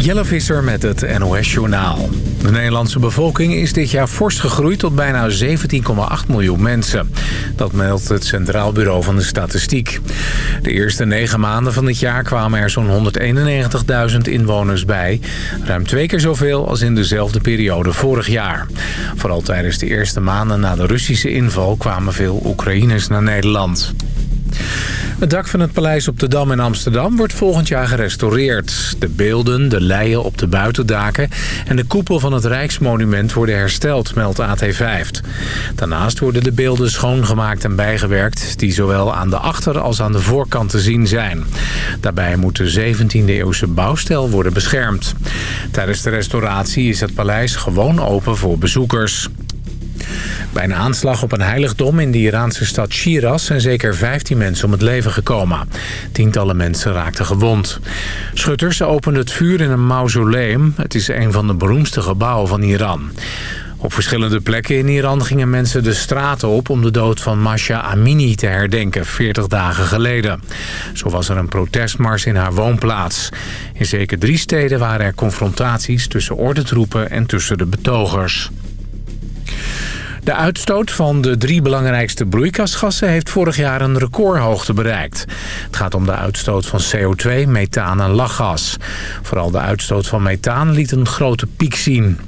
Jelle Visser met het NOS-journaal. De Nederlandse bevolking is dit jaar fors gegroeid tot bijna 17,8 miljoen mensen. Dat meldt het Centraal Bureau van de Statistiek. De eerste negen maanden van het jaar kwamen er zo'n 191.000 inwoners bij. Ruim twee keer zoveel als in dezelfde periode vorig jaar. Vooral tijdens de eerste maanden na de Russische inval kwamen veel Oekraïners naar Nederland. Het dak van het paleis op de Dam in Amsterdam wordt volgend jaar gerestaureerd. De beelden, de leien op de buitendaken en de koepel van het Rijksmonument worden hersteld, meldt AT5. Daarnaast worden de beelden schoongemaakt en bijgewerkt... die zowel aan de achter- als aan de voorkant te zien zijn. Daarbij moet de 17e-eeuwse bouwstijl worden beschermd. Tijdens de restauratie is het paleis gewoon open voor bezoekers. Bij een aanslag op een heiligdom in de Iraanse stad Shiraz... zijn zeker 15 mensen om het leven gekomen. Tientallen mensen raakten gewond. Schutters openden het vuur in een mausoleum. Het is een van de beroemdste gebouwen van Iran. Op verschillende plekken in Iran gingen mensen de straten op... om de dood van Masha Amini te herdenken, 40 dagen geleden. Zo was er een protestmars in haar woonplaats. In zeker drie steden waren er confrontaties tussen ordentroepen en tussen de betogers. De uitstoot van de drie belangrijkste broeikasgassen heeft vorig jaar een recordhoogte bereikt. Het gaat om de uitstoot van CO2, methaan en lachgas. Vooral de uitstoot van methaan liet een grote piek zien.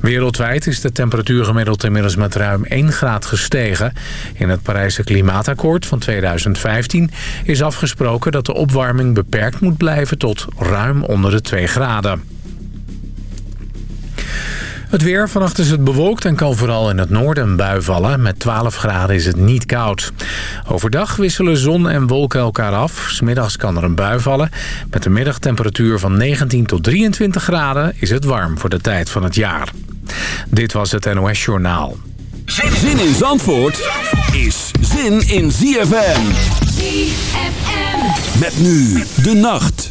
Wereldwijd is de temperatuur gemiddeld inmiddels met ruim 1 graad gestegen. In het Parijse Klimaatakkoord van 2015 is afgesproken dat de opwarming beperkt moet blijven tot ruim onder de 2 graden. Het weer. Vannacht is het bewolkt en kan vooral in het noorden een bui vallen. Met 12 graden is het niet koud. Overdag wisselen zon en wolken elkaar af. Smiddags kan er een bui vallen. Met een middagtemperatuur van 19 tot 23 graden is het warm voor de tijd van het jaar. Dit was het NOS Journaal. Zin in Zandvoort is zin in ZFM. ZFM. Met nu de nacht.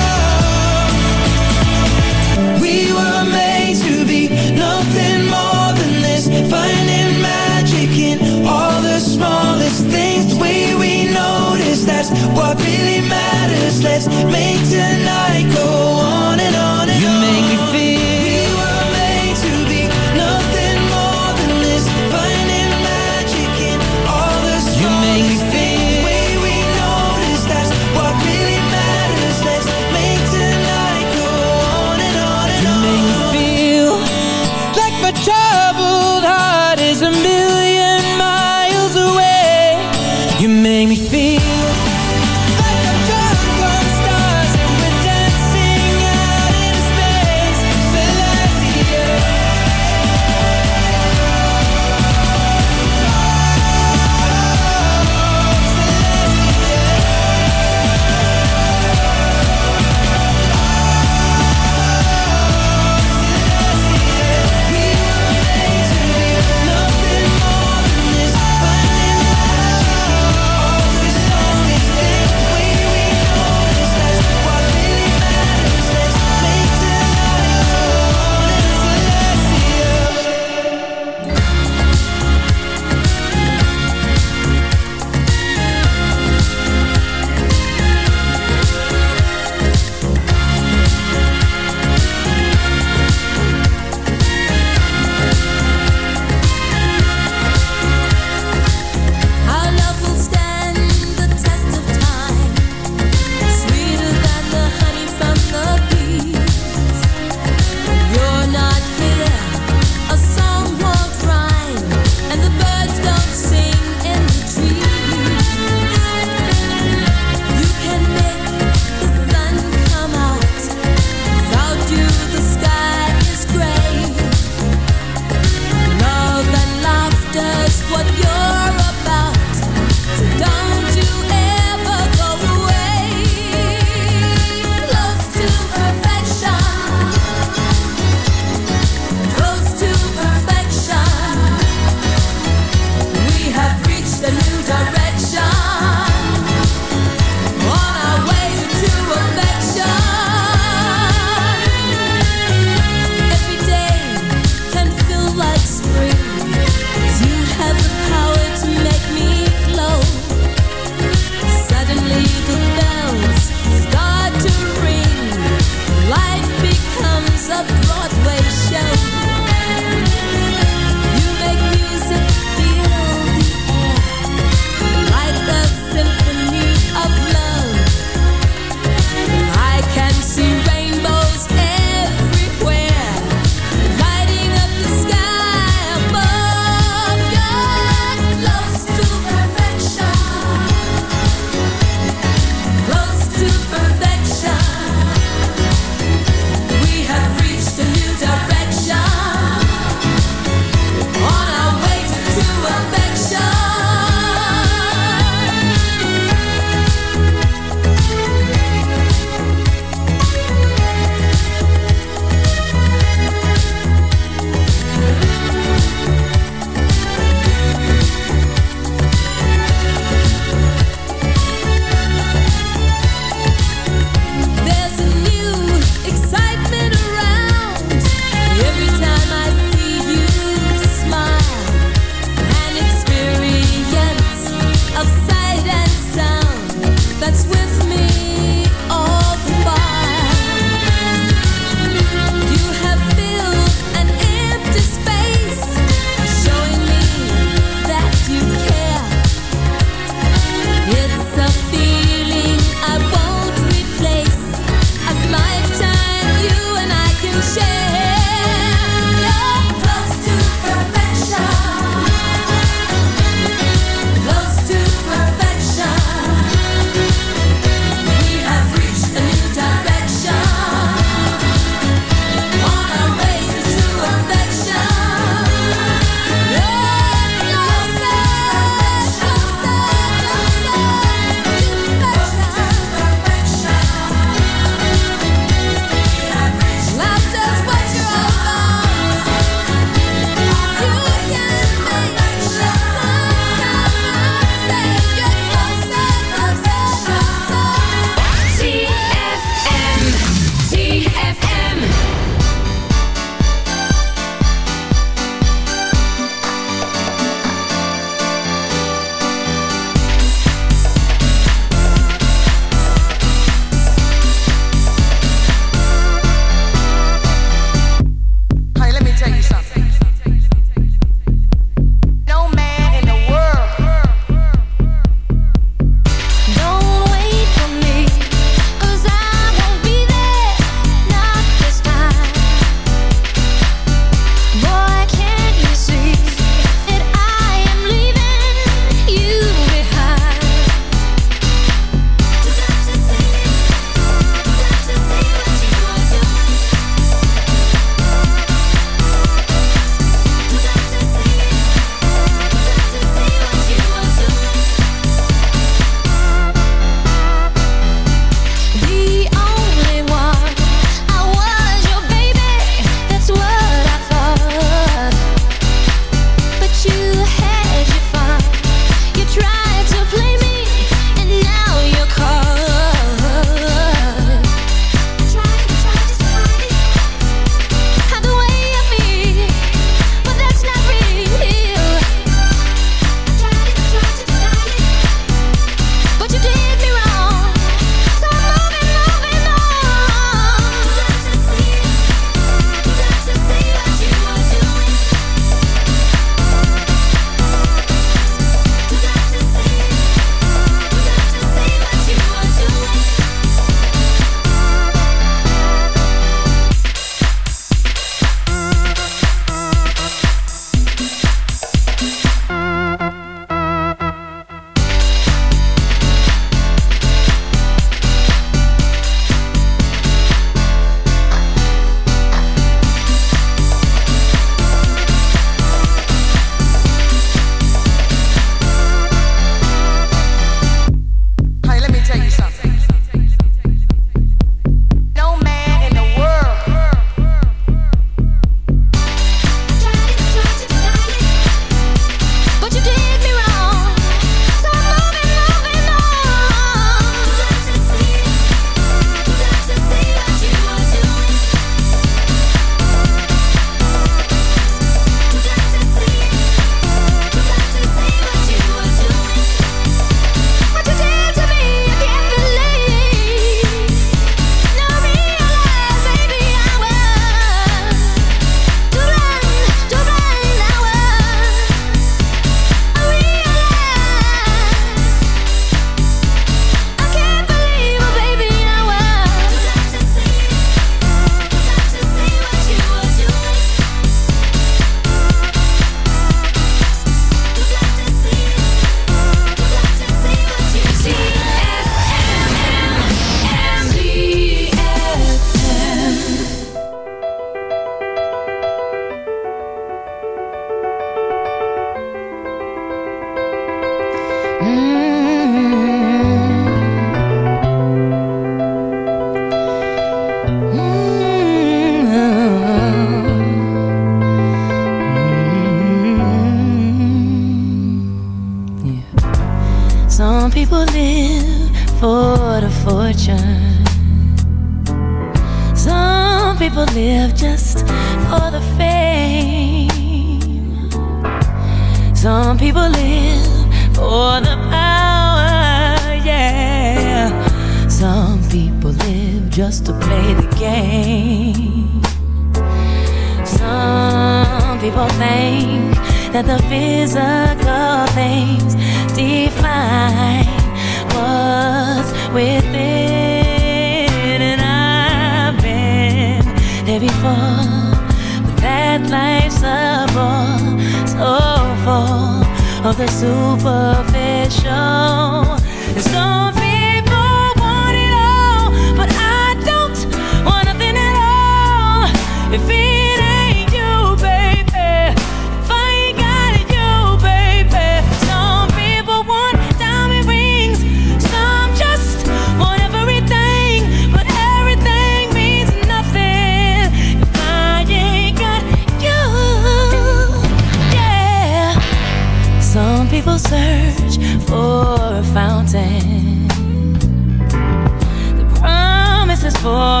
for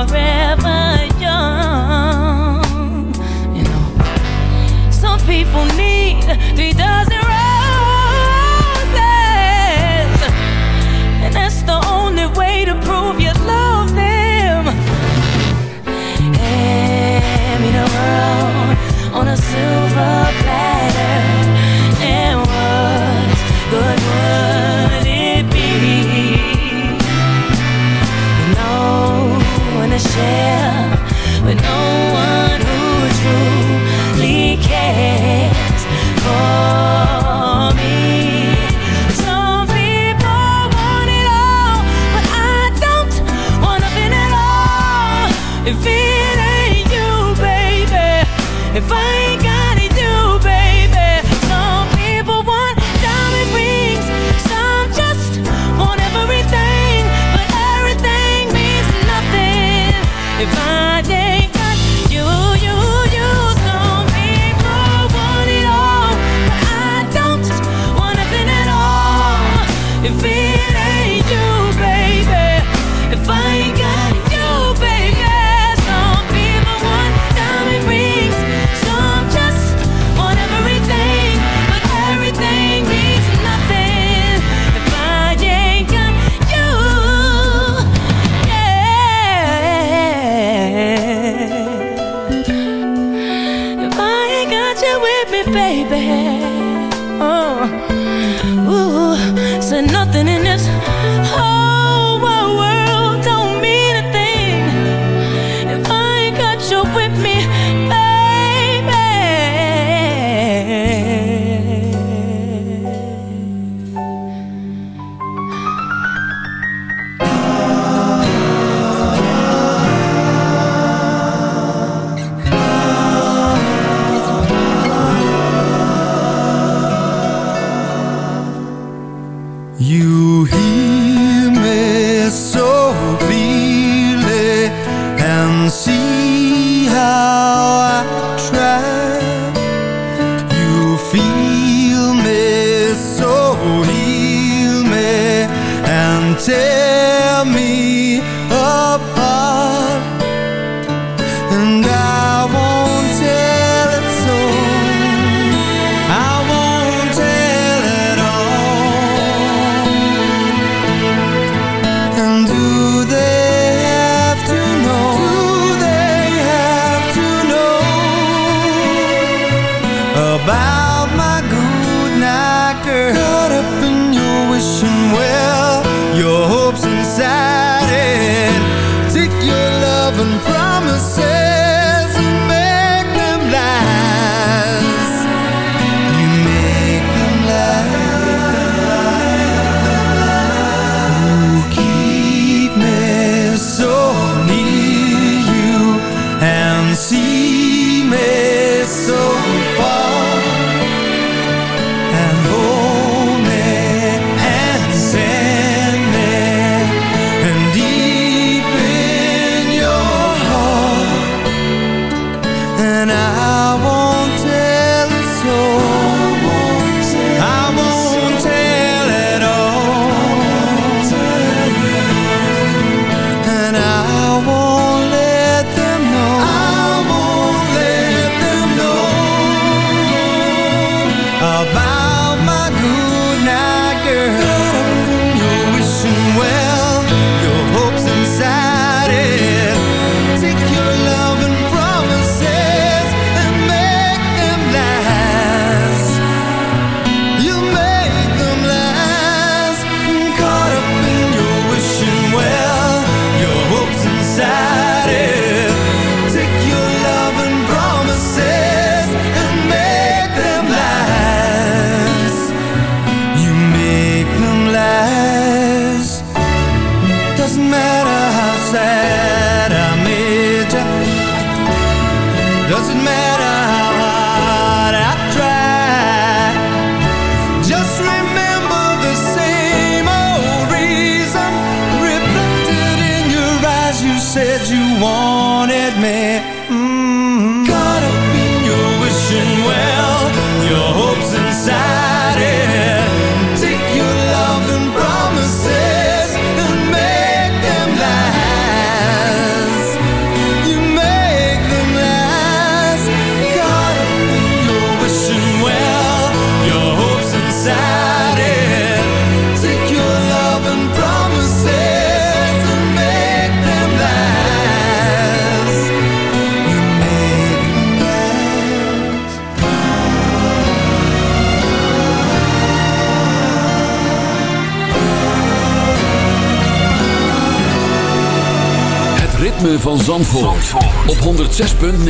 106.9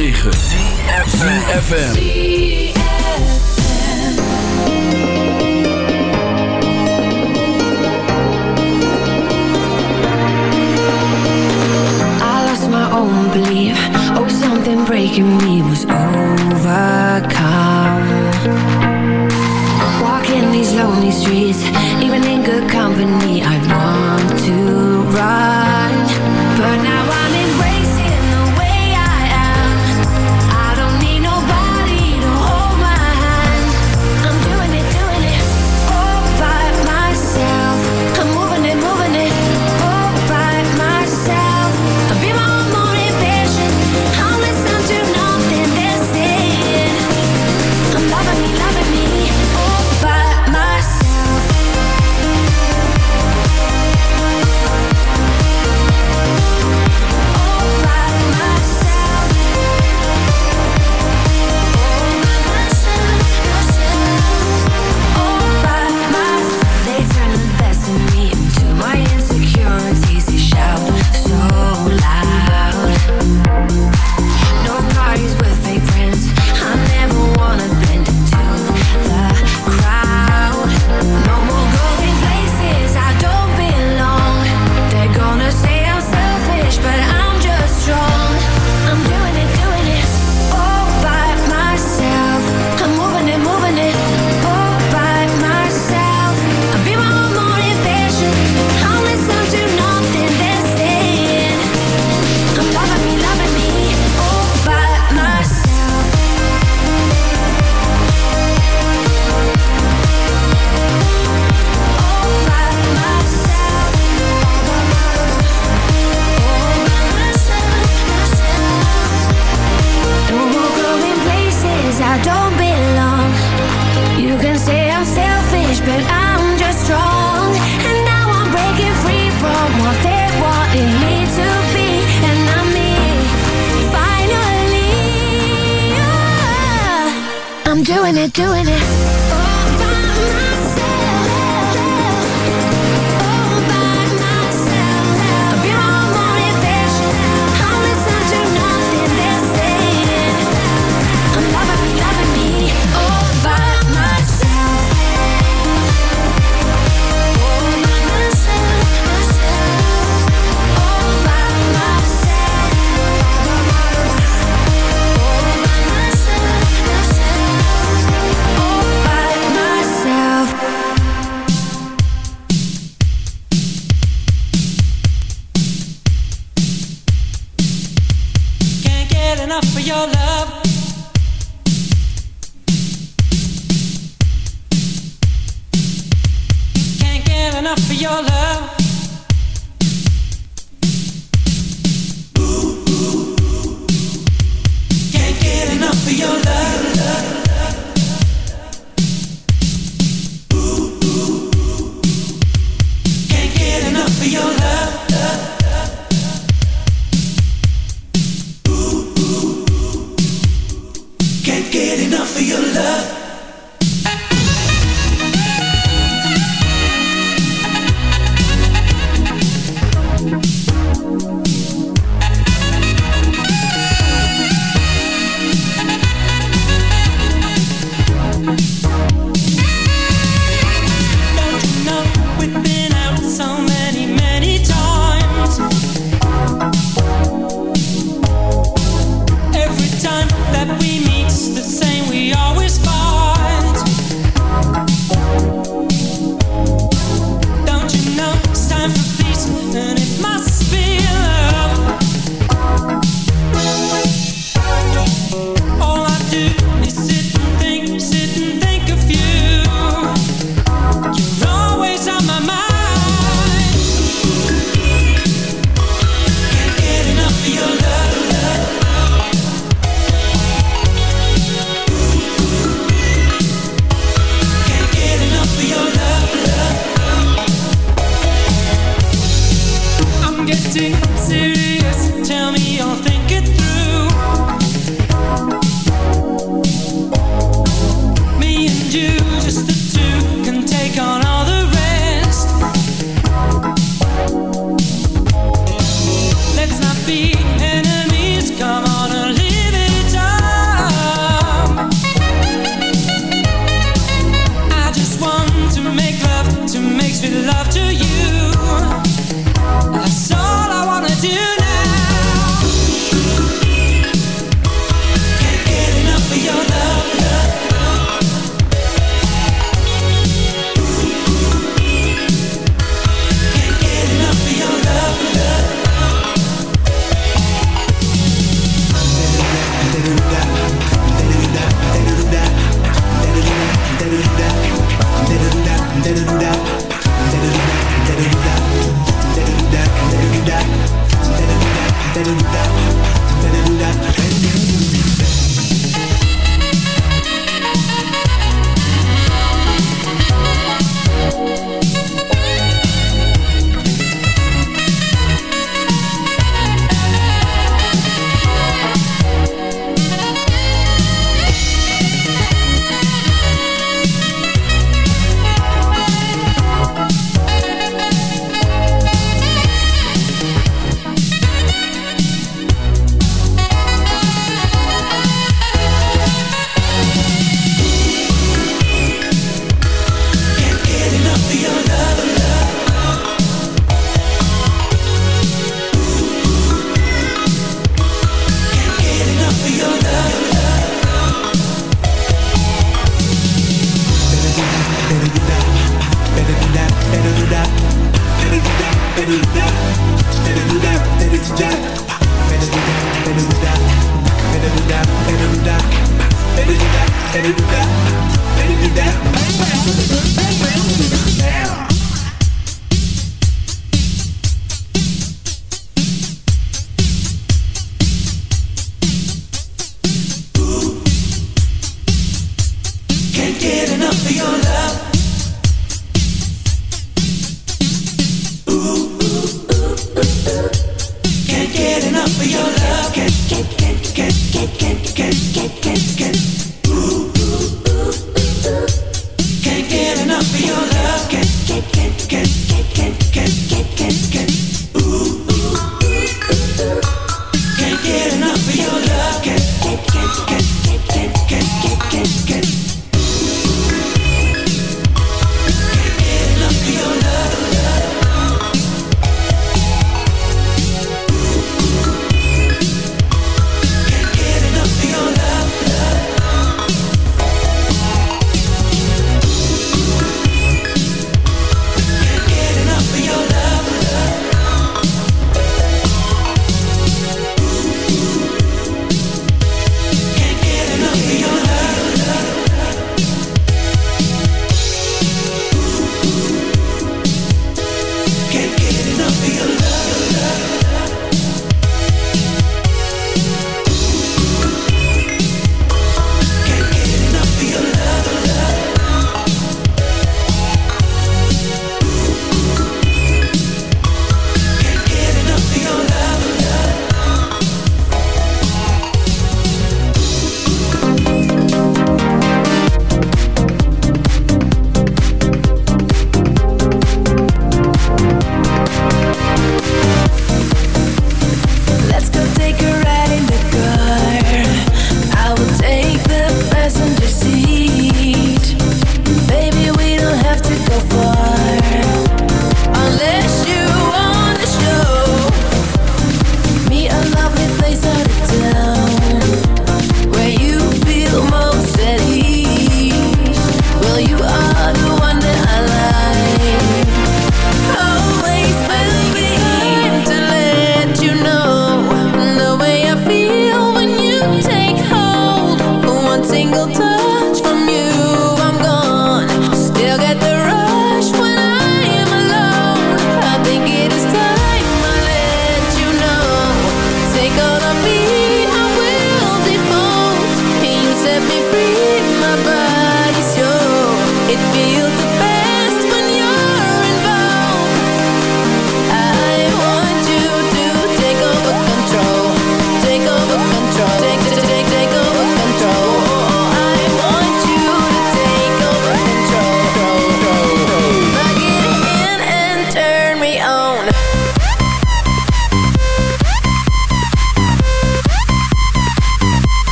CFFM I lost my own belief. Oh, something breaking me was overcome. Walking these lonely streets doing it, doing it.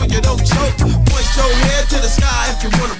so you don't choke. Point your head to the sky if you wanna